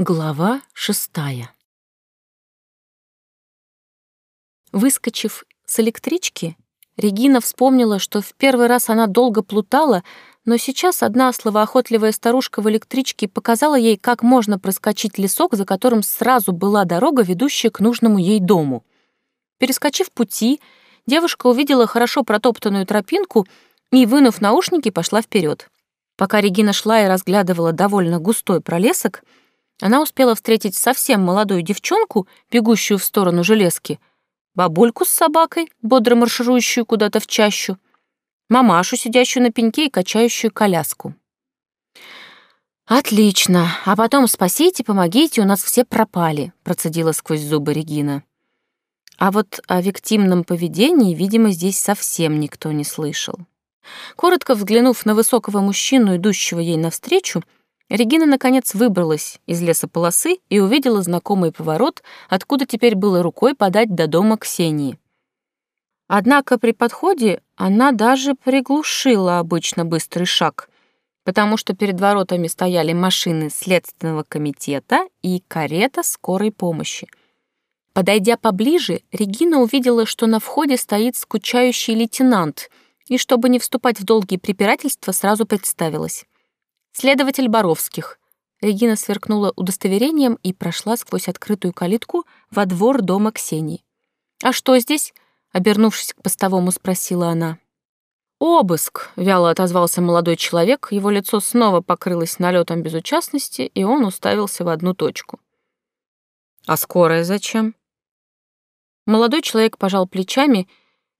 Глава шестая. Выскочив с электрички, Регина вспомнила, что в первый раз она долго плутала, но сейчас одна словоохотливая старушка в электричке показала ей, как можно проскочить лесок, за которым сразу была дорога, ведущая к нужному ей дому. Перескочив пути, девушка увидела хорошо протоптанную тропинку и, вынув наушники, пошла вперед. Пока Регина шла и разглядывала довольно густой пролесок, она успела встретить совсем молодую девчонку, бегущую в сторону железки, бабульку с собакой, бодро марширующую куда-то в чащу, мамашу, сидящую на пеньке и качающую коляску. «Отлично. А потом спасите, помогите, у нас все пропали», — процедила сквозь зубы Регина. А вот о виктимном поведении, видимо, здесь совсем никто не слышал. Коротко взглянув на высокого мужчину, идущего ей навстречу, Регина, наконец, выбралась из лесополосы и увидела знакомый поворот, откуда теперь было рукой подать до дома Ксении. Однако при подходе она даже приглушила обычно быстрый шаг, потому что перед воротами стояли машины Следственного комитета и карета скорой помощи. Подойдя поближе, Регина увидела, что на входе стоит скучающий лейтенант, и, чтобы не вступать в долгие препирательства, сразу представилась. Следователь Боровских. Регина сверкнула удостоверением и прошла сквозь открытую калитку во двор дома Ксении. «А что здесь?» — обернувшись к постовому, спросила она. «Обыск», — вяло отозвался молодой человек, его лицо снова покрылось налетом безучастности, и он уставился в одну точку. «А скорая зачем?» Молодой человек пожал плечами,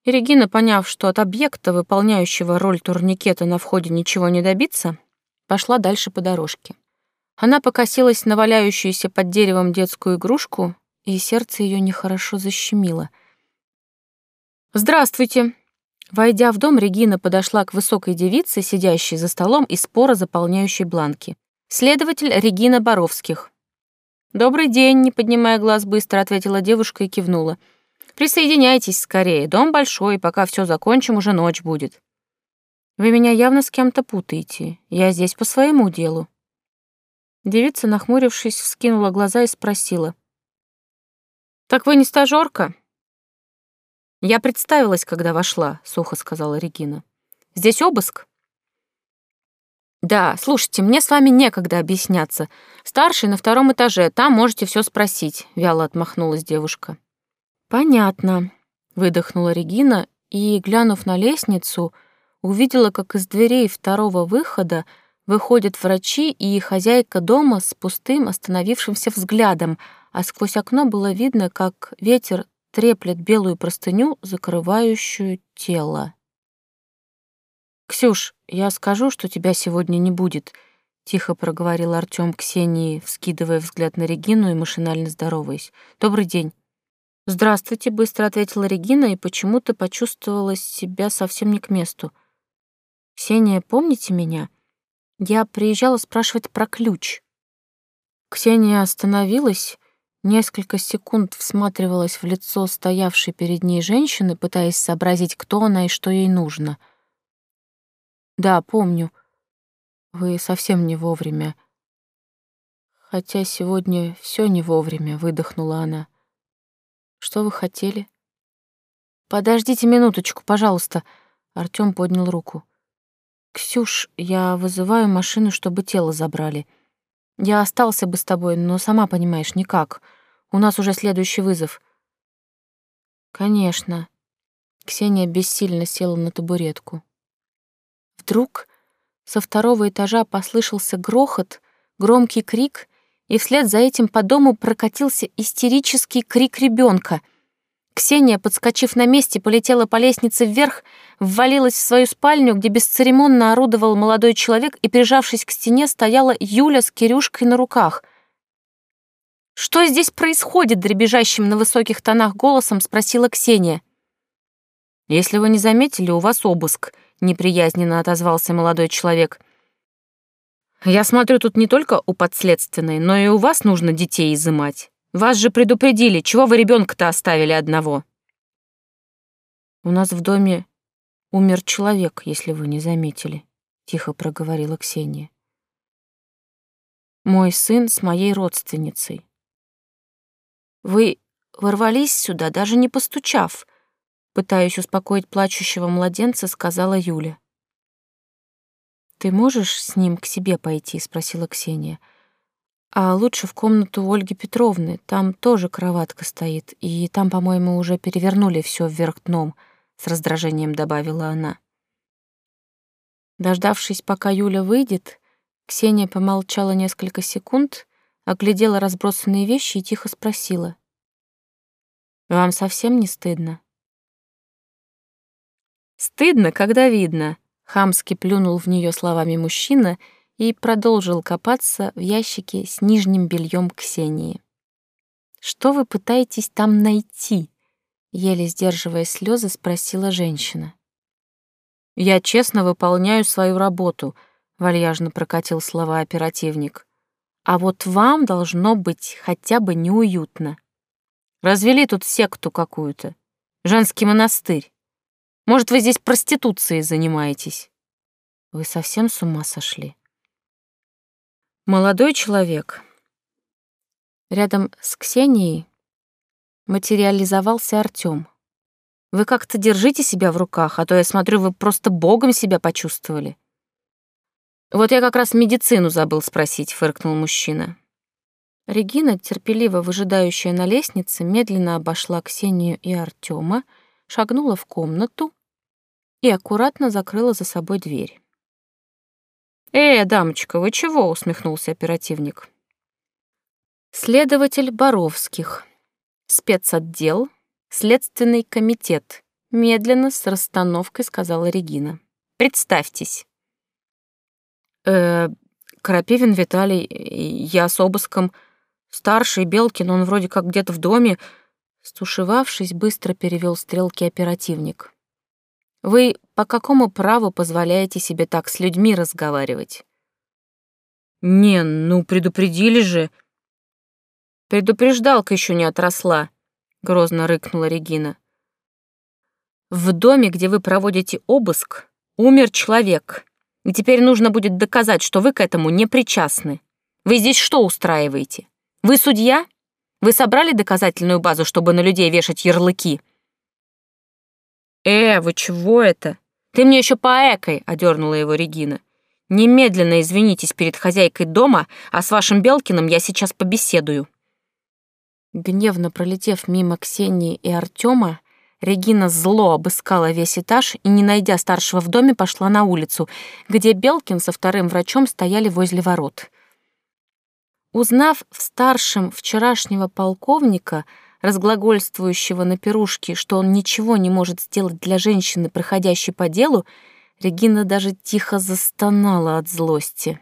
и Регина, поняв, что от объекта, выполняющего роль турникета, на входе ничего не добиться, пошла дальше по дорожке. Она покосилась на валяющуюся под деревом детскую игрушку, и сердце ее нехорошо защемило. «Здравствуйте!» Войдя в дом, Регина подошла к высокой девице, сидящей за столом и споро заполняющей бланки. Следователь Регина Боровских. «Добрый день», — не поднимая глаз, быстро ответила девушка и кивнула. «Присоединяйтесь скорее, дом большой, пока все закончим, уже ночь будет». Вы меня явно с кем-то путаете. Я здесь по своему делу». Девица, нахмурившись, вскинула глаза и спросила. «Так вы не стажёрка?» «Я представилась, когда вошла», — сухо сказала Регина. «Здесь обыск?» «Да, слушайте, мне с вами некогда объясняться. Старший на втором этаже, там можете все спросить», — вяло отмахнулась девушка. «Понятно», — выдохнула Регина и, глянув на лестницу, — увидела, как из дверей второго выхода выходят врачи и хозяйка дома с пустым остановившимся взглядом, а сквозь окно было видно, как ветер треплет белую простыню, закрывающую тело. «Ксюш, я скажу, что тебя сегодня не будет», — тихо проговорил Артём Ксении, вскидывая взгляд на Регину и машинально здороваясь. «Добрый день». «Здравствуйте», — быстро ответила Регина и почему-то почувствовала себя совсем не к месту. «Ксения, помните меня? Я приезжала спрашивать про ключ». Ксения остановилась, несколько секунд всматривалась в лицо стоявшей перед ней женщины, пытаясь сообразить, кто она и что ей нужно. «Да, помню. Вы совсем не вовремя. Хотя сегодня все не вовремя», — выдохнула она. «Что вы хотели?» «Подождите минуточку, пожалуйста», — Артём поднял руку. «Ксюш, я вызываю машину, чтобы тело забрали. Я остался бы с тобой, но сама понимаешь, никак. У нас уже следующий вызов». «Конечно». Ксения бессильно села на табуретку. Вдруг со второго этажа послышался грохот, громкий крик, и вслед за этим по дому прокатился истерический крик ребенка — Ксения, подскочив на месте, полетела по лестнице вверх, ввалилась в свою спальню, где бесцеремонно орудовал молодой человек, и, прижавшись к стене, стояла Юля с Кирюшкой на руках. «Что здесь происходит?» — дребезжащим на высоких тонах голосом спросила Ксения. «Если вы не заметили, у вас обыск», — неприязненно отозвался молодой человек. «Я смотрю, тут не только у подследственной, но и у вас нужно детей изымать». Вас же предупредили, чего вы ребенка-то оставили одного? У нас в доме умер человек, если вы не заметили, тихо проговорила Ксения. Мой сын с моей родственницей. Вы ворвались сюда, даже не постучав, пытаясь успокоить плачущего младенца, сказала Юля. Ты можешь с ним к себе пойти, спросила Ксения. А лучше в комнату Ольги Петровны, там тоже кроватка стоит, и там, по-моему, уже перевернули все вверх дном, с раздражением добавила она. Дождавшись, пока Юля выйдет, Ксения помолчала несколько секунд, оглядела разбросанные вещи и тихо спросила: вам совсем не стыдно? Стыдно, когда видно, хамски плюнул в нее словами мужчина и продолжил копаться в ящике с нижним бельем Ксении. Что вы пытаетесь там найти? еле сдерживая слезы, спросила женщина. Я честно выполняю свою работу, вальяжно прокатил слова оперативник. А вот вам должно быть хотя бы неуютно. Развели тут секту какую-то. Женский монастырь. Может, вы здесь проституцией занимаетесь? Вы совсем с ума сошли? Молодой человек. Рядом с Ксенией материализовался Артём. Вы как-то держите себя в руках, а то я смотрю, вы просто богом себя почувствовали. Вот я как раз медицину забыл спросить, фыркнул мужчина. Регина, терпеливо выжидающая на лестнице, медленно обошла Ксению и Артема, шагнула в комнату и аккуратно закрыла за собой дверь. «Э, дамочка, вы чего?» — усмехнулся оперативник. «Следователь Боровских. Спецотдел. Следственный комитет», — медленно с расстановкой сказала Регина. «Представьтесь». «Э, Крапивин Виталий, я с обыском...» Старший Белкин, он вроде как где-то в доме. Стушевавшись, быстро перевел стрелки оперативник. Вы по какому праву позволяете себе так с людьми разговаривать? Не, ну предупредили же. Предупреждалка еще не отросла, грозно рыкнула Регина. В доме, где вы проводите обыск, умер человек. И теперь нужно будет доказать, что вы к этому не причастны. Вы здесь что устраиваете? Вы судья? Вы собрали доказательную базу, чтобы на людей вешать ярлыки? Э, вы чего это? Ты мне еще поэкой, одернула его Регина. Немедленно извинитесь перед хозяйкой дома, а с вашим Белкиным я сейчас побеседую. Гневно пролетев мимо Ксении и Артема, Регина зло обыскала весь этаж и, не найдя старшего в доме, пошла на улицу, где Белкин со вторым врачом стояли возле ворот. Узнав в старшем вчерашнего полковника, разглагольствующего на пирушке, что он ничего не может сделать для женщины, проходящей по делу, Регина даже тихо застонала от злости.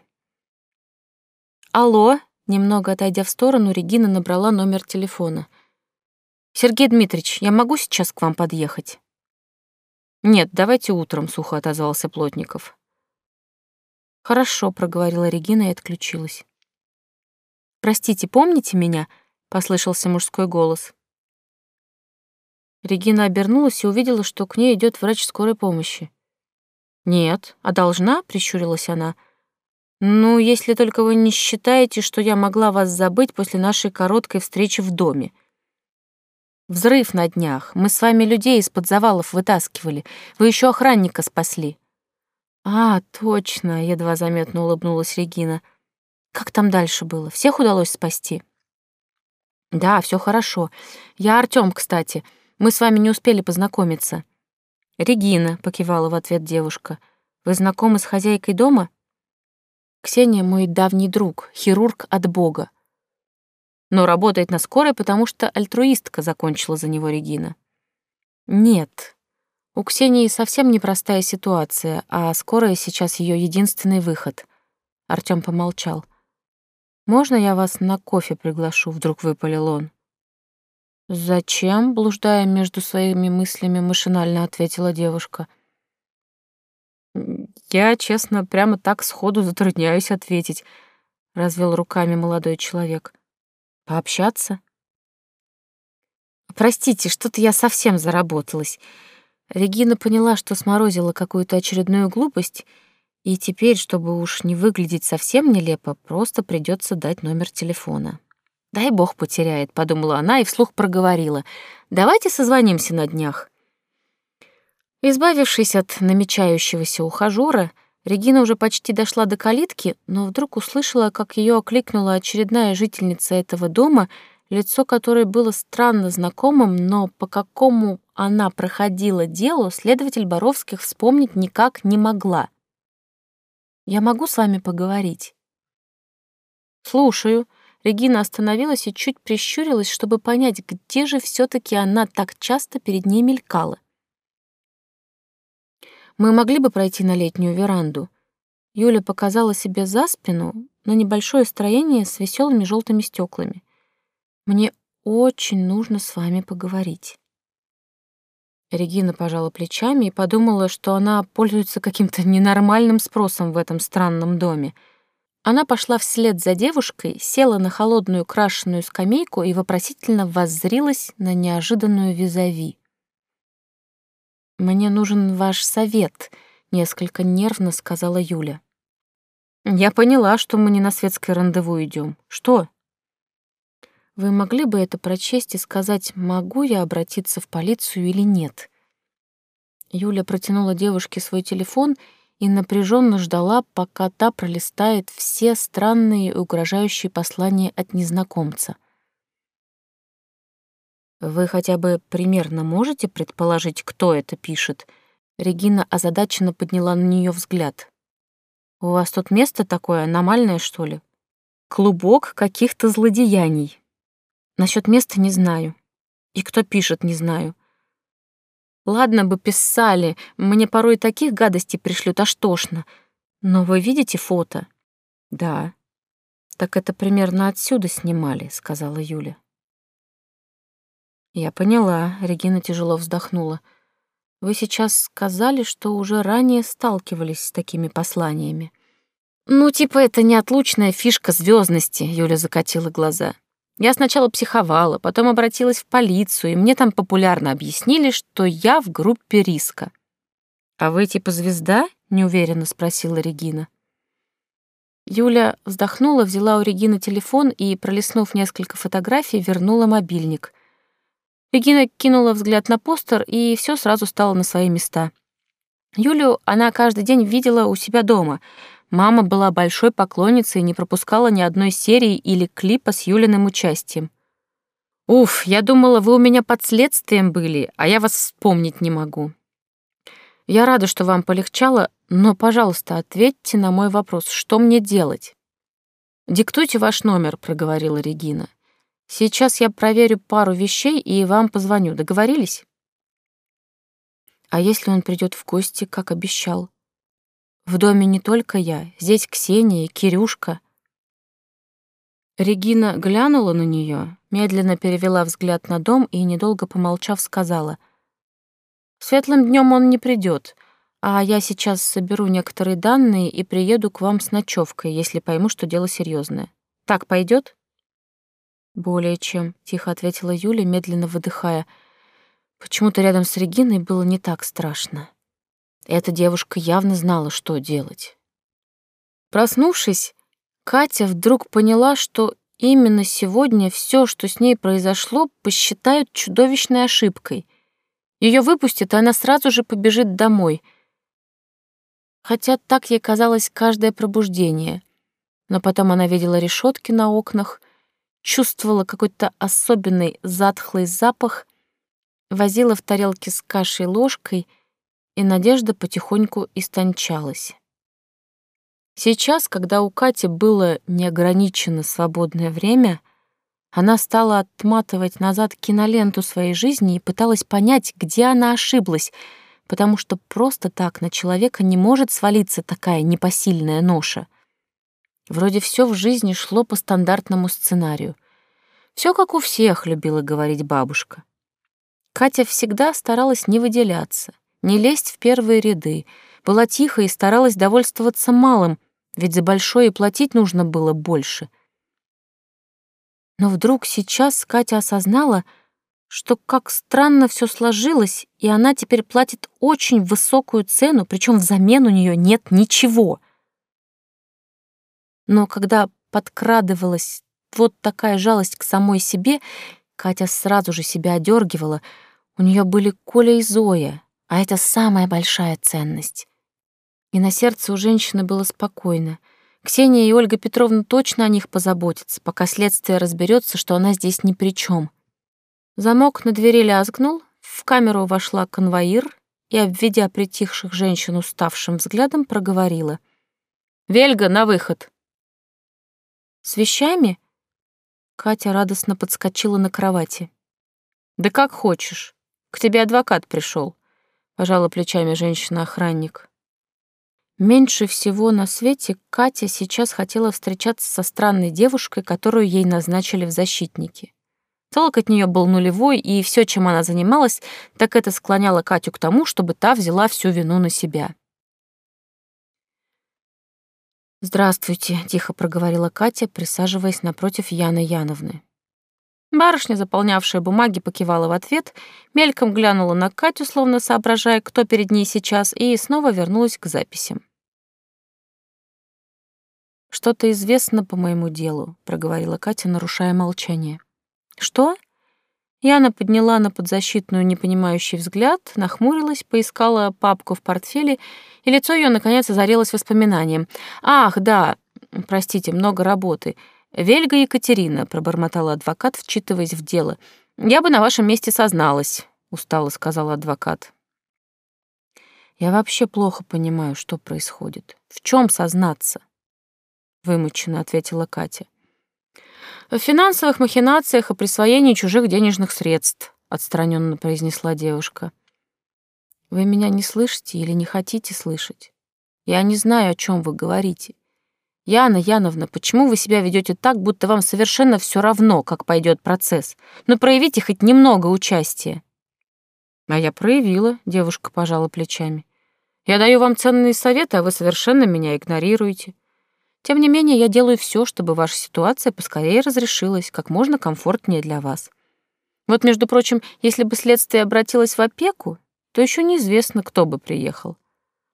«Алло», — немного отойдя в сторону, Регина набрала номер телефона. «Сергей Дмитриевич, я могу сейчас к вам подъехать?» «Нет, давайте утром», — сухо отозвался Плотников. «Хорошо», — проговорила Регина и отключилась. «Простите, помните меня?» — послышался мужской голос. Регина обернулась и увидела, что к ней идет врач скорой помощи. «Нет, а должна?» — прищурилась она. «Ну, если только вы не считаете, что я могла вас забыть после нашей короткой встречи в доме. Взрыв на днях. Мы с вами людей из-под завалов вытаскивали. Вы еще охранника спасли». «А, точно», — едва заметно улыбнулась Регина. — как там дальше было? Всех удалось спасти? Да, все хорошо. Я Артём, кстати. Мы с вами не успели познакомиться. Регина, покивала в ответ девушка. Вы знакомы с хозяйкой дома? Ксения мой давний друг, хирург от Бога. Но работает на скорой, потому что альтруистка закончила за него Регина. Нет. У Ксении совсем непростая ситуация, а скорая сейчас ее единственный выход. Артём помолчал. «Можно я вас на кофе приглашу?» — вдруг выпалил он. «Зачем?» — блуждая между своими мыслями, машинально ответила девушка. «Я, честно, прямо так сходу затрудняюсь ответить», — развел руками молодой человек. «Пообщаться?» «Простите, что-то я совсем заработалась». Регина поняла, что сморозила какую-то очередную глупость, И теперь, чтобы уж не выглядеть совсем нелепо, просто придется дать номер телефона. «Дай бог потеряет», — подумала она и вслух проговорила. «Давайте созвонимся на днях». Избавившись от намечающегося ухажёра, Регина уже почти дошла до калитки, но вдруг услышала, как ее окликнула очередная жительница этого дома, лицо которой было странно знакомым, но по какому она проходила делу, следователь Боровских вспомнить никак не могла. «Я могу с вами поговорить?» «Слушаю». Регина остановилась и чуть прищурилась, чтобы понять, где же все таки она так часто перед ней мелькала. Мы могли бы пройти на летнюю веранду. Юля показала себе за спину на небольшое строение с веселыми желтыми стеклами. Мне очень нужно с вами поговорить. Регина пожала плечами и подумала, что она пользуется каким-то ненормальным спросом в этом странном доме. Она пошла вслед за девушкой, села на холодную крашеную скамейку и вопросительно воззрилась на неожиданную визави. «Мне нужен ваш совет», — несколько нервно сказала Юля. «Я поняла, что мы не на светское рандеву идем. Что?» «Вы могли бы это прочесть и сказать, могу я обратиться в полицию или нет?» Юля протянула девушке свой телефон и напряженно ждала, пока та пролистает все странные и угрожающие послания от незнакомца — вы хотя бы примерно можете предположить, кто это пишет? Регина озадаченно подняла на нее взгляд. У вас тут место такое аномальное, что ли? Клубок каких-то злодеяний. Насчет места не знаю. И кто пишет, не знаю. Ладно бы писали, мне порой таких гадостей пришлют аж тошно. Но вы видите фото? Да. Так это примерно отсюда снимали, сказала Юля. Я поняла, Регина тяжело вздохнула. Вы сейчас сказали, что уже ранее сталкивались с такими посланиями. Ну, типа это неотлучная фишка звездности, Юля закатила глаза. Я сначала психовала, потом обратилась в полицию, и мне там популярно объяснили, что я в группе риска. А вы типа звезда? неуверенно спросила Регина. Юля вздохнула, взяла у Регины телефон и, пролистнув несколько фотографий, вернула мобильник. Регина кинула взгляд на постер, и все сразу стало на свои места. Юлю она каждый день видела у себя дома. Мама была большой поклонницей и не пропускала ни одной серии или клипа с Юлиным участием. «Уф, я думала, вы у меня под следствием были, а я вас вспомнить не могу». «Я рада, что вам полегчало, но, пожалуйста, ответьте на мой вопрос, что мне делать?» «Диктуйте ваш номер», — проговорила Регина. Сейчас я проверю пару вещей и вам позвоню. Договорились? А если он придет в гости, как обещал? В доме не только я, здесь Ксения, Кирюшка. Регина глянула на нее, медленно перевела взгляд на дом и, недолго помолчав, сказала. «Светлым днем он не придет, а я сейчас соберу некоторые данные и приеду к вам с ночевкой, если пойму, что дело серьезное. Так пойдет? «Более чем», — тихо ответила Юля, медленно выдыхая. Почему-то рядом с Региной было не так страшно. Эта девушка явно знала, что делать. Проснувшись, Катя вдруг поняла, что именно сегодня все, что с ней произошло, посчитают чудовищной ошибкой. Ее выпустят, и она сразу же побежит домой. Хотя так ей казалось каждое пробуждение. Но потом она видела решетки на окнах, чувствовала какой-то особенный затхлый запах, возила в тарелке с кашей ложкой, и надежда потихоньку истончалась. Сейчас, когда у Кати было неограниченно свободное время, она стала отматывать назад киноленту своей жизни и пыталась понять, где она ошиблась, потому что просто так на человека не может свалиться такая непосильная ноша — Вроде все в жизни шло по стандартному сценарию. Все как у всех, любила говорить бабушка. Катя всегда старалась не выделяться, не лезть в первые ряды, была тихо и старалась довольствоваться малым, ведь за большое и платить нужно было больше. Но вдруг сейчас Катя осознала, что как странно все сложилось, и она теперь платит очень высокую цену, причем взамен у нее нет ничего. Но когда подкрадывалась вот такая жалость к самой себе, Катя сразу же себя одергивала. У нее были Коля и Зоя, а это самая большая ценность. И на сердце у женщины было спокойно. Ксения и Ольга Петровна точно о них позаботятся, пока следствие разберется, что она здесь ни при чем. Замок на двери лязгнул, в камеру вошла конвоир и, обведя притихших женщин уставшим взглядом, проговорила. «Вельга, на выход!» «С вещами?» Катя радостно подскочила на кровати. «Да как хочешь. К тебе адвокат пришел, пожала плечами женщина-охранник. Меньше всего на свете Катя сейчас хотела встречаться со странной девушкой, которую ей назначили в защитники. Толк от нее был нулевой, и все, чем она занималась, так это склоняло Катю к тому, чтобы та взяла всю вину на себя. «Здравствуйте», — тихо проговорила Катя, присаживаясь напротив Яны Яновны. Барышня, заполнявшая бумаги, покивала в ответ, мельком глянула на Катю, словно соображая, кто перед ней сейчас, и снова вернулась к записям. «Что-то известно по моему делу», — проговорила Катя, нарушая молчание. «Что?» Яна подняла на подзащитную непонимающий взгляд, нахмурилась, поискала папку в портфеле, и лицо ее наконец озарилось воспоминанием. «Ах, да, простите, много работы. Вельга Екатерина», — пробормотала адвокат, вчитываясь в дело. «Я бы на вашем месте созналась», — устало сказал адвокат. «Я вообще плохо понимаю, что происходит. В чем сознаться?» — вымученно ответила Катя. В финансовых махинациях и присвоении чужих денежных средств, отстраненно произнесла девушка. Вы меня не слышите или не хотите слышать? Я не знаю, о чем вы говорите. Яна Яновна, почему вы себя ведете так, будто вам совершенно все равно, как пойдет процесс? Но ну, проявите хоть немного участия. А я проявила, девушка пожала плечами. Я даю вам ценные советы, а вы совершенно меня игнорируете. Тем не менее, я делаю все, чтобы ваша ситуация поскорее разрешилась, как можно комфортнее для вас. Вот, между прочим, если бы следствие обратилось в опеку, то еще неизвестно, кто бы приехал.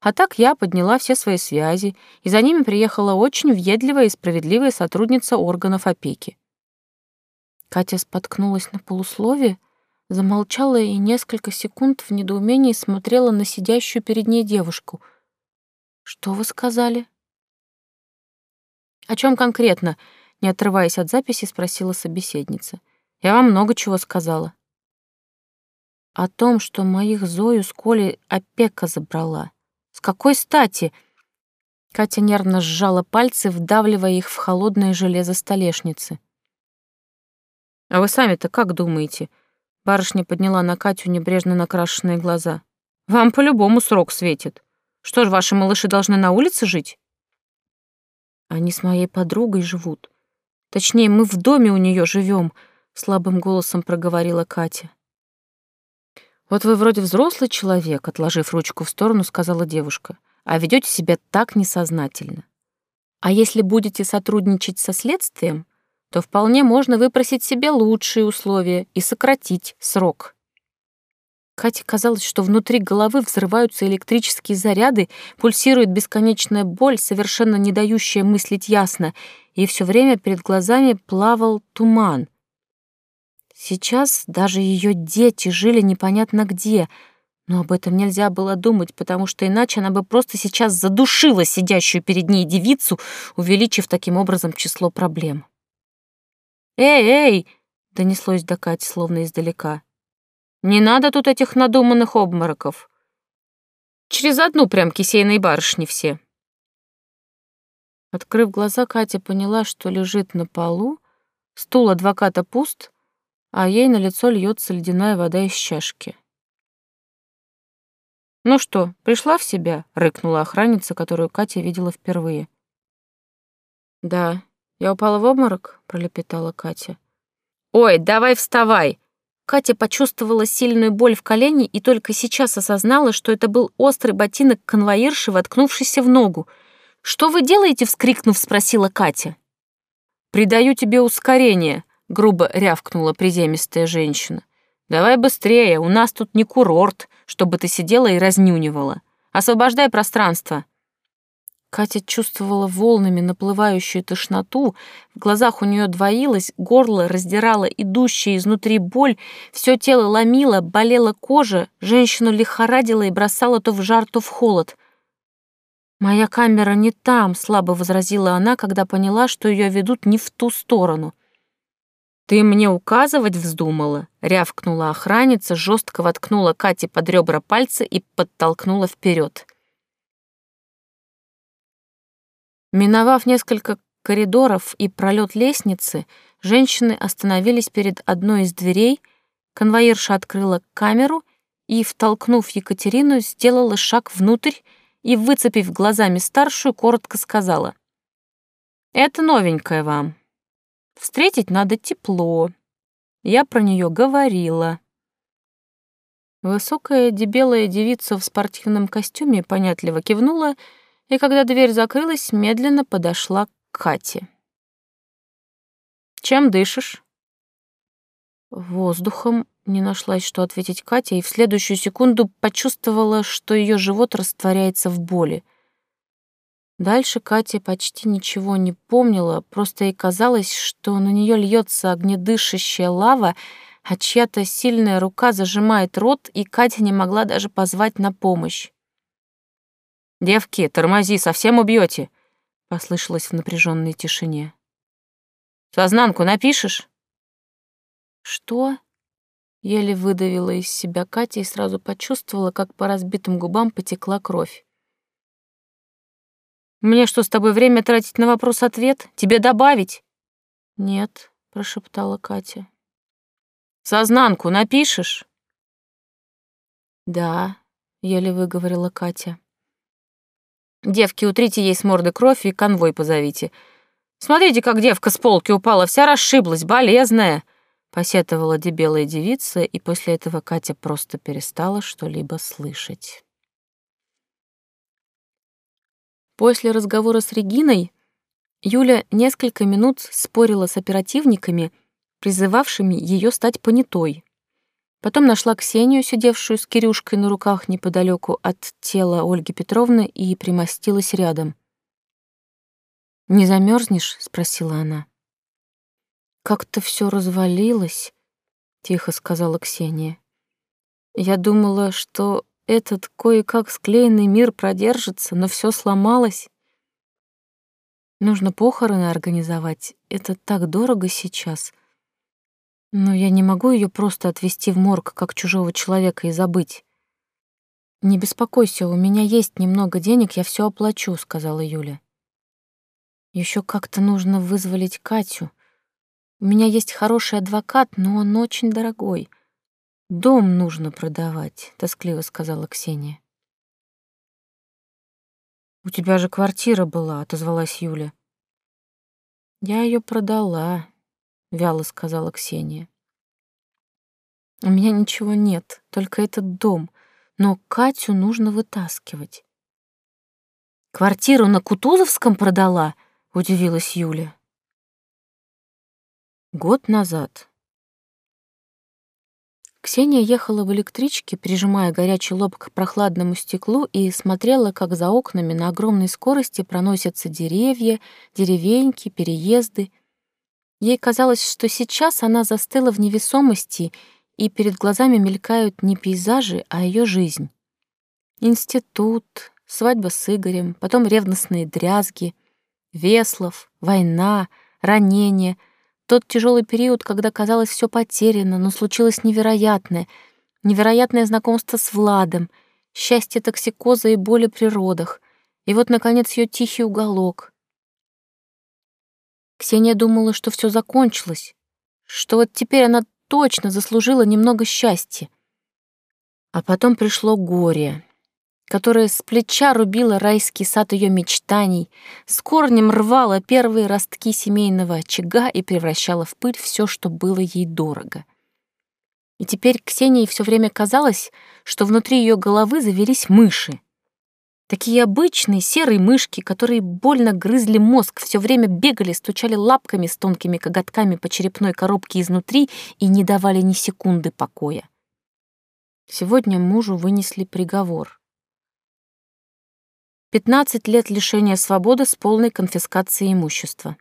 А так я подняла все свои связи, и за ними приехала очень въедливая и справедливая сотрудница органов опеки. Катя споткнулась на полусловие, замолчала и несколько секунд в недоумении смотрела на сидящую перед ней девушку. «Что вы сказали?» «О чем конкретно?» — не отрываясь от записи, спросила собеседница. «Я вам много чего сказала». «О том, что моих Зою с Колей опека забрала. Какой стати?» Катя нервно сжала пальцы, вдавливая их в холодное железо столешницы. «А вы сами-то как думаете?» Барышня подняла на Катю небрежно накрашенные глаза. «Вам по-любому срок светит. Что ж, ваши малыши должны на улице жить?» Они с моей подругой живут. Точнее, мы в доме у нее живем, слабым голосом проговорила Катя. Вот вы вроде взрослый человек, отложив ручку в сторону, сказала девушка, а ведете себя так несознательно. А если будете сотрудничать со следствием, то вполне можно выпросить себе лучшие условия и сократить срок. Кате казалось, что внутри головы взрываются электрические заряды, пульсирует бесконечная боль, совершенно не дающая мыслить ясно, и все время перед глазами плавал туман. Сейчас даже ее дети жили непонятно где, но об этом нельзя было думать, потому что иначе она бы просто сейчас задушила сидящую перед ней девицу, увеличив таким образом число проблем. «Эй, эй!» — донеслось до Кати словно издалека. Не надо тут этих надуманных обмороков. Через одну прям кисейной барышни все. Открыв глаза, Катя поняла, что лежит на полу, стул адвоката пуст, а ей на лицо льется ледяная вода из чашки. «Ну что, пришла в себя?» — рыкнула охранница, которую Катя видела впервые. «Да, я упала в обморок», — пролепетала Катя. «Ой, давай вставай!» Катя почувствовала сильную боль в колене и только сейчас осознала, что это был острый ботинок конвоирши, воткнувшийся в ногу. «Что вы делаете?» — вскрикнув, спросила Катя. «Придаю тебе ускорение», — грубо рявкнула приземистая женщина. Давай быстрее, у нас тут не курорт, чтобы ты сидела и разнюнивала. Освобождай пространство. Катя чувствовала волнами наплывающую тошноту, в глазах у нее двоилось, горло раздирало идущая изнутри боль, все тело ломило, болела кожа, женщину лихорадила и бросала то в жар, то в холод. «Моя камера не там», — слабо возразила она, когда поняла, что ее ведут не в ту сторону. «Ты мне указывать вздумала?» — рявкнула охранница, жестко воткнула Кате под ребра пальцы и подтолкнула вперед. Миновав несколько коридоров и пролет лестницы, женщины остановились перед одной из дверей, конвоирша открыла камеру и, втолкнув Екатерину, сделала шаг внутрь и, выцепив глазами старшую, коротко сказала. «Это новенькая вам. Встретить надо тепло. Я про нее говорила». Высокая дебелая девица в спортивном костюме понятливо кивнула и когда дверь закрылась, медленно подошла к Кате. «Чем дышишь?» Воздухом не нашлась, что ответить Катя, и в следующую секунду почувствовала, что ее живот растворяется в боли. Дальше Катя почти ничего не помнила, просто ей казалось, что на нее льется огнедышащая лава, а чья-то сильная рука зажимает рот, и Катя не могла даже позвать на помощь. «Девки, тормози, совсем убьете!» — послышалось в напряженной тишине. «Сознанку напишешь?» «Что?» — еле выдавила из себя Катя и сразу почувствовала, как по разбитым губам потекла кровь. «Мне что, с тобой время тратить на вопрос-ответ? Тебе добавить?» «Нет», — прошептала Катя. «Сознанку напишешь?» «Да», — еле выговорила Катя. Девки, утрите ей с морды кровь и конвой позовите. Смотрите, как девка с полки упала, вся расшиблась, болезная. Посетовала дебелая девица, и после этого Катя просто перестала что-либо слышать. После разговора с Региной Юля несколько минут спорила с оперативниками, призывавшими ее стать понятой. Потом нашла Ксению, сидевшую с Кирюшкой на руках неподалеку от тела Ольги Петровны, и примостилась рядом. «Не замерзнешь? спросила она. «Как-то все развалилось», — тихо сказала Ксения. «Я думала, что этот кое-как склеенный мир продержится, но все сломалось. Нужно похороны организовать. Это так дорого сейчас. Но я не могу ее просто отвезти в морг, как чужого человека, и забыть. «Не беспокойся, у меня есть немного денег, я все оплачу», — сказала Юля. Еще как-то нужно вызволить Катю. У меня есть хороший адвокат, но он очень дорогой. Дом нужно продавать», — тоскливо сказала Ксения. «У тебя же квартира была», — отозвалась Юля. «Я ее продала», вяло сказала Ксения. У меня ничего нет, только этот дом, но Катю нужно вытаскивать. Квартиру на Кутузовском продала, удивилась Юля. Год назад. Ксения ехала в электричке, прижимая горячий лоб к прохладному стеклу и смотрела, как за окнами на огромной скорости проносятся деревья, деревеньки, переезды, Ей казалось, что сейчас она застыла в невесомости, и перед глазами мелькают не пейзажи, а ее жизнь. Институт, свадьба с Игорем, потом ревностные дрязги, Веслов, война, ранение, тот тяжелый период, когда казалось все потеряно, но случилось невероятное, невероятное знакомство с Владом, счастье токсикоза и боли при родах, и вот, наконец, ее тихий уголок, Ксения думала, что все закончилось, что вот теперь она точно заслужила немного счастья. А потом пришло горе, которое с плеча рубило райский сад ее мечтаний, с корнем рвало первые ростки семейного очага и превращало в пыль все, что было ей дорого. И теперь Ксении все время казалось, что внутри ее головы завелись мыши. Такие обычные серые мышки, которые больно грызли мозг, все время бегали, стучали лапками с тонкими коготками по черепной коробке изнутри и не давали ни секунды покоя. Сегодня мужу вынесли приговор. 15 лет лишения свободы с полной конфискацией имущества.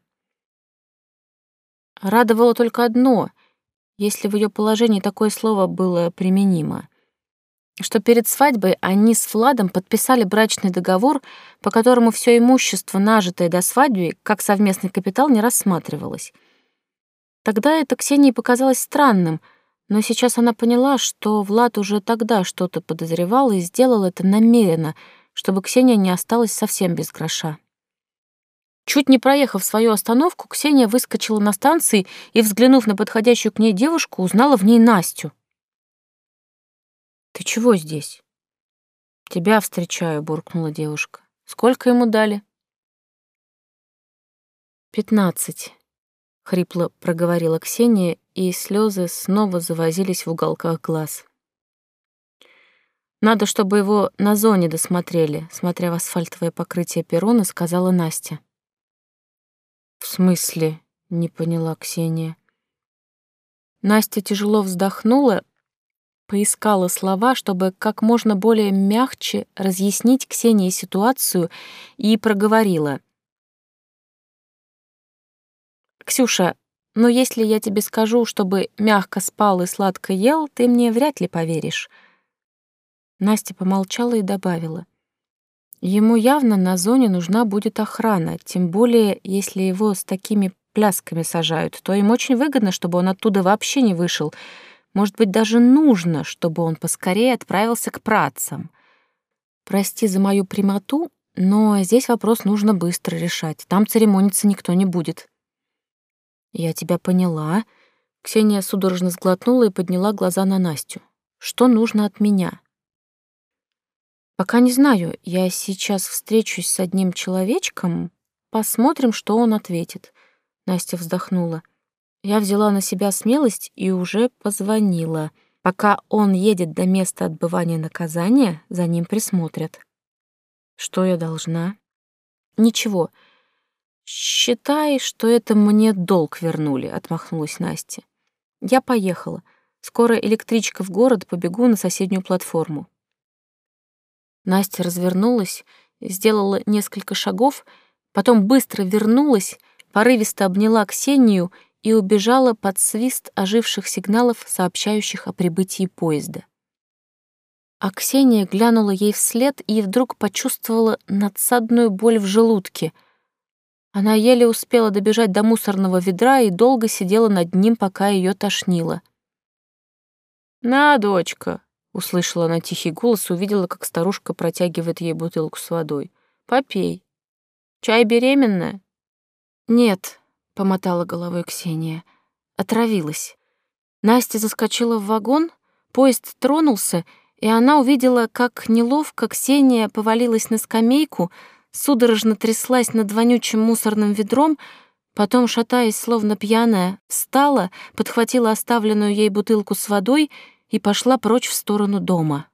Радовало только одно, если в ее положении такое слово было применимо что перед свадьбой они с Владом подписали брачный договор, по которому все имущество, нажитое до свадьбы, как совместный капитал, не рассматривалось. Тогда это Ксении показалось странным, но сейчас она поняла, что Влад уже тогда что-то подозревал и сделал это намеренно, чтобы Ксения не осталась совсем без гроша. Чуть не проехав свою остановку, Ксения выскочила на станции и, взглянув на подходящую к ней девушку, узнала в ней Настю. «Ты чего здесь?» «Тебя встречаю», — буркнула девушка. «Сколько ему дали?» «Пятнадцать», — хрипло проговорила Ксения, и слезы снова завозились в уголках глаз. «Надо, чтобы его на зоне досмотрели», — смотря в асфальтовое покрытие перрона, сказала Настя. «В смысле?» — не поняла Ксения. Настя тяжело вздохнула поискала слова, чтобы как можно более мягче разъяснить Ксении ситуацию и проговорила. «Ксюша, но если я тебе скажу, чтобы мягко спал и сладко ел, ты мне вряд ли поверишь». Настя помолчала и добавила. Ему явно на зоне нужна будет охрана, тем более, если его с такими плясками сажают, то им очень выгодно, чтобы он оттуда вообще не вышел — может быть, даже нужно, чтобы он поскорее отправился к працам. Прости за мою прямоту, но здесь вопрос нужно быстро решать. Там церемониться никто не будет. Я тебя поняла. Ксения судорожно сглотнула и подняла глаза на Настю. Что нужно от меня? Пока не знаю. Я сейчас встречусь с одним человечком, посмотрим, что он ответит. Настя вздохнула. Я взяла на себя смелость и уже позвонила. Пока он едет до места отбывания наказания, за ним присмотрят. Что я должна? Ничего. Считай, что это мне долг вернули, отмахнулась Настя. Я поехала. Скоро электричка в город, побегу на соседнюю платформу. Настя развернулась, сделала несколько шагов, потом быстро вернулась, порывисто обняла Ксению и убежала под свист оживших сигналов, сообщающих о прибытии поезда. А Ксения глянула ей вслед и вдруг почувствовала надсадную боль в желудке. Она еле успела добежать до мусорного ведра и долго сидела над ним, пока ее тошнило. «На, дочка!» — услышала она тихий голос и увидела, как старушка протягивает ей бутылку с водой. «Попей. Чай беременная?» «Нет», — помотала головой Ксения. Отравилась. Настя заскочила в вагон, поезд тронулся, и она увидела, как неловко Ксения повалилась на скамейку, судорожно тряслась над вонючим мусорным ведром, потом, шатаясь, словно пьяная, встала, подхватила оставленную ей бутылку с водой и пошла прочь в сторону дома.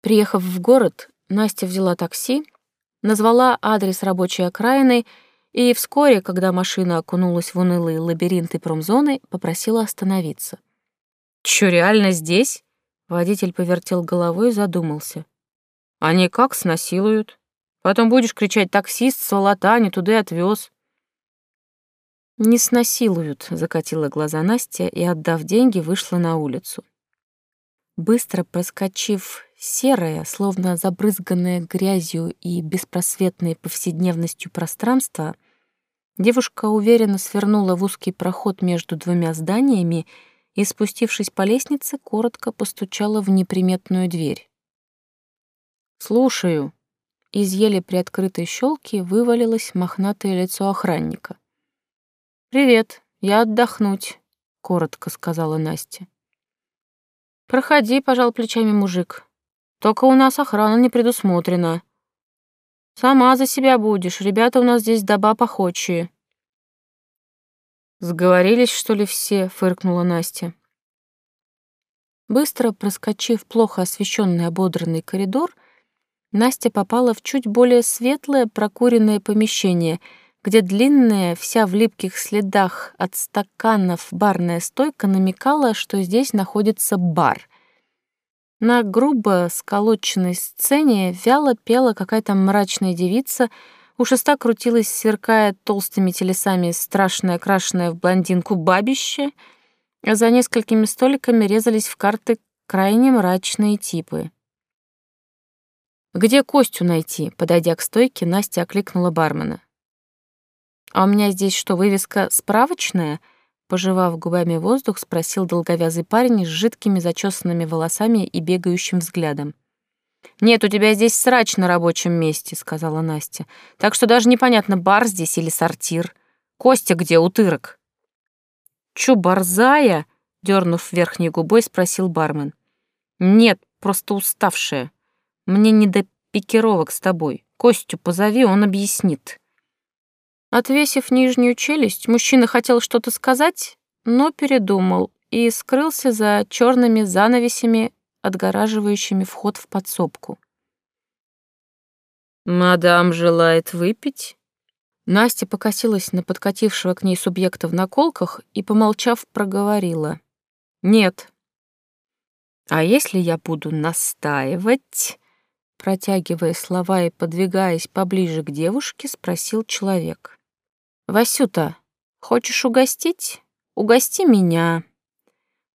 Приехав в город, Настя взяла такси, назвала адрес рабочей окраины — и вскоре, когда машина окунулась в унылые лабиринты промзоны, попросила остановиться. «Чё, реально здесь?» Водитель повертел головой и задумался. «Они как снасилуют? Потом будешь кричать «таксист, сволота, не туда отвез. «Не снасилуют», — закатила глаза Настя и, отдав деньги, вышла на улицу. Быстро проскочив серое, словно забрызганное грязью и беспросветной повседневностью пространство, девушка уверенно свернула в узкий проход между двумя зданиями и, спустившись по лестнице, коротко постучала в неприметную дверь. «Слушаю». Из еле приоткрытой щелки вывалилось мохнатое лицо охранника. «Привет, я отдохнуть», — коротко сказала Настя. «Проходи», — пожал плечами мужик. «Только у нас охрана не предусмотрена. Сама за себя будешь, ребята у нас здесь доба похочие». «Сговорились, что ли, все?» — фыркнула Настя. Быстро проскочив плохо освещенный ободранный коридор, Настя попала в чуть более светлое прокуренное помещение, где длинная, вся в липких следах от стаканов барная стойка намекала, что здесь находится бар. На грубо сколоченной сцене вяло пела какая-то мрачная девица, у шеста крутилась, сверкая толстыми телесами, страшная, крашенная в блондинку бабище, а за несколькими столиками резались в карты крайне мрачные типы. «Где Костю найти?» Подойдя к стойке, Настя окликнула бармена. «А у меня здесь что, вывеска справочная?» Пожевав губами воздух, спросил долговязый парень с жидкими зачесанными волосами и бегающим взглядом. «Нет, у тебя здесь срач на рабочем месте», — сказала Настя. «Так что даже непонятно, бар здесь или сортир. Костя где, утырок?» «Чё, борзая?» — дернув верхней губой, спросил бармен. «Нет, просто уставшая. Мне не до пикировок с тобой. Костю позови, он объяснит». Отвесив нижнюю челюсть, мужчина хотел что-то сказать, но передумал и скрылся за черными занавесями, отгораживающими вход в подсобку. «Мадам желает выпить?» Настя покосилась на подкатившего к ней субъекта в наколках и, помолчав, проговорила. «Нет». «А если я буду настаивать?» Протягивая слова и подвигаясь поближе к девушке, спросил человек. «Васюта, хочешь угостить? Угости меня.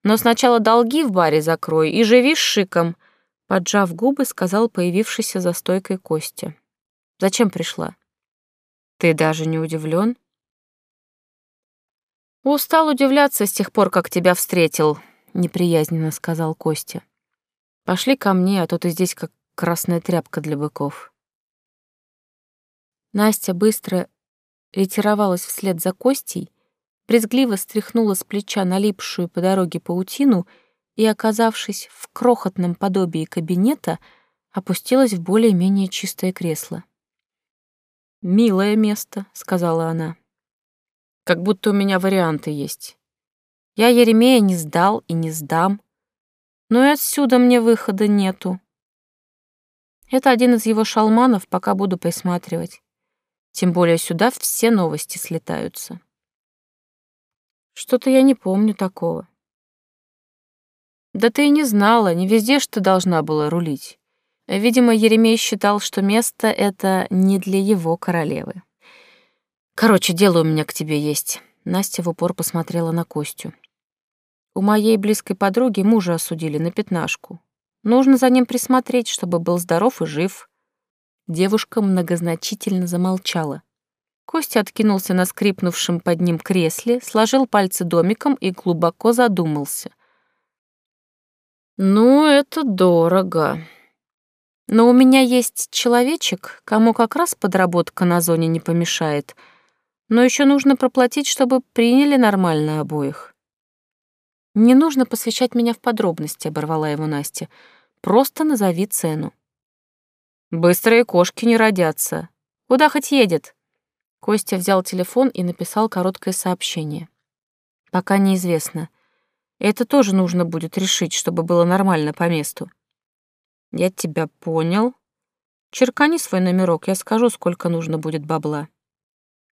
Но сначала долги в баре закрой и живи с шиком», поджав губы, сказал появившийся за стойкой Костя. «Зачем пришла?» «Ты даже не удивлен?» «Устал удивляться с тех пор, как тебя встретил», — неприязненно сказал Костя. «Пошли ко мне, а то ты здесь как красная тряпка для быков». Настя быстро ретировалась вслед за Костей, брезгливо стряхнула с плеча налипшую по дороге паутину и, оказавшись в крохотном подобии кабинета, опустилась в более-менее чистое кресло. «Милое место», — сказала она. «Как будто у меня варианты есть. Я Еремея не сдал и не сдам, но и отсюда мне выхода нету. Это один из его шалманов, пока буду присматривать. Тем более сюда все новости слетаются. Что-то я не помню такого. Да ты и не знала, не везде ж ты должна была рулить. Видимо, Еремей считал, что место это не для его королевы. Короче, дело у меня к тебе есть. Настя в упор посмотрела на Костю. У моей близкой подруги мужа осудили на пятнашку. Нужно за ним присмотреть, чтобы был здоров и жив. Девушка многозначительно замолчала. Костя откинулся на скрипнувшем под ним кресле, сложил пальцы домиком и глубоко задумался. «Ну, это дорого. Но у меня есть человечек, кому как раз подработка на зоне не помешает. Но еще нужно проплатить, чтобы приняли нормально обоих». «Не нужно посвящать меня в подробности», — оборвала его Настя. «Просто назови цену». Быстрые кошки не родятся. Куда хоть едет? Костя взял телефон и написал короткое сообщение. Пока неизвестно. Это тоже нужно будет решить, чтобы было нормально по месту. Я тебя понял. Черкани свой номерок, я скажу, сколько нужно будет бабла.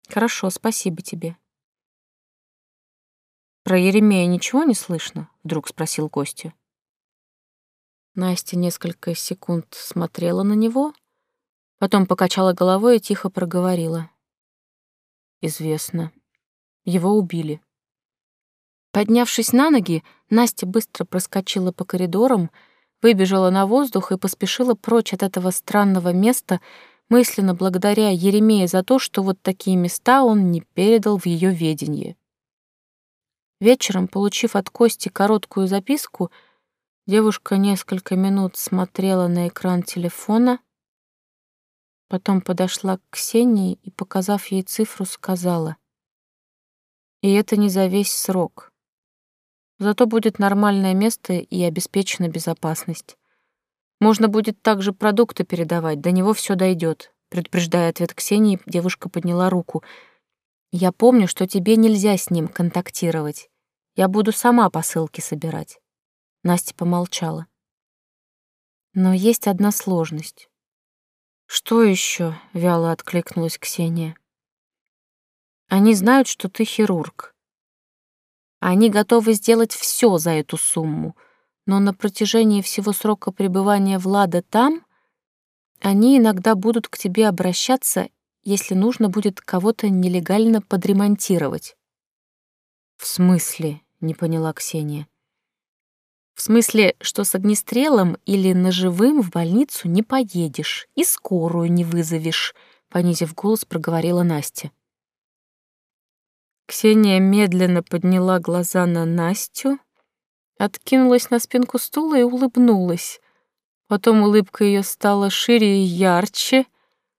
Хорошо, спасибо тебе. Про Еремея ничего не слышно? Вдруг спросил Костя. Настя несколько секунд смотрела на него, потом покачала головой и тихо проговорила. «Известно. Его убили». Поднявшись на ноги, Настя быстро проскочила по коридорам, выбежала на воздух и поспешила прочь от этого странного места, мысленно благодаря Еремею за то, что вот такие места он не передал в ее ведение. Вечером, получив от Кости короткую записку, Девушка несколько минут смотрела на экран телефона, потом подошла к Ксении и, показав ей цифру, сказала. «И это не за весь срок. Зато будет нормальное место и обеспечена безопасность. Можно будет также продукты передавать, до него все дойдет. Предупреждая ответ Ксении, девушка подняла руку. «Я помню, что тебе нельзя с ним контактировать. Я буду сама посылки собирать. Настя помолчала. Но есть одна сложность. «Что еще?» — вяло откликнулась Ксения. «Они знают, что ты хирург. Они готовы сделать все за эту сумму, но на протяжении всего срока пребывания Влада там они иногда будут к тебе обращаться, если нужно будет кого-то нелегально подремонтировать». «В смысле?» — не поняла Ксения. В смысле, что с огнестрелом или ножевым в больницу не поедешь и скорую не вызовешь, понизив голос, проговорила Настя. Ксения медленно подняла глаза на Настю, откинулась на спинку стула и улыбнулась. Потом улыбка ее стала шире и ярче.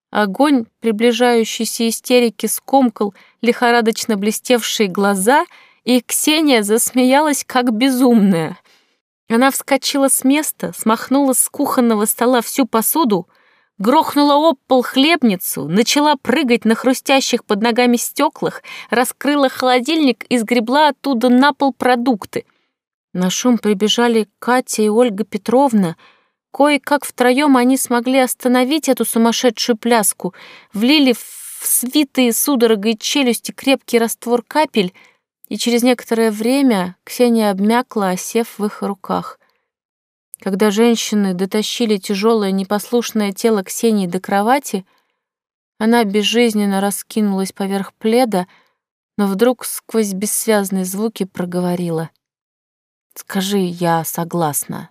Огонь приближающейся истерики скомкал лихорадочно блестевшие глаза, и Ксения засмеялась как безумная. Она вскочила с места, смахнула с кухонного стола всю посуду, грохнула об пол хлебницу, начала прыгать на хрустящих под ногами стеклах, раскрыла холодильник и сгребла оттуда на пол продукты. На шум прибежали Катя и Ольга Петровна. Кое-как втроем они смогли остановить эту сумасшедшую пляску, влили в свитые судорогой челюсти крепкий раствор капель — и через некоторое время Ксения обмякла, осев в их руках. Когда женщины дотащили тяжелое непослушное тело Ксении до кровати, она безжизненно раскинулась поверх пледа, но вдруг сквозь бессвязные звуки проговорила. «Скажи, я согласна».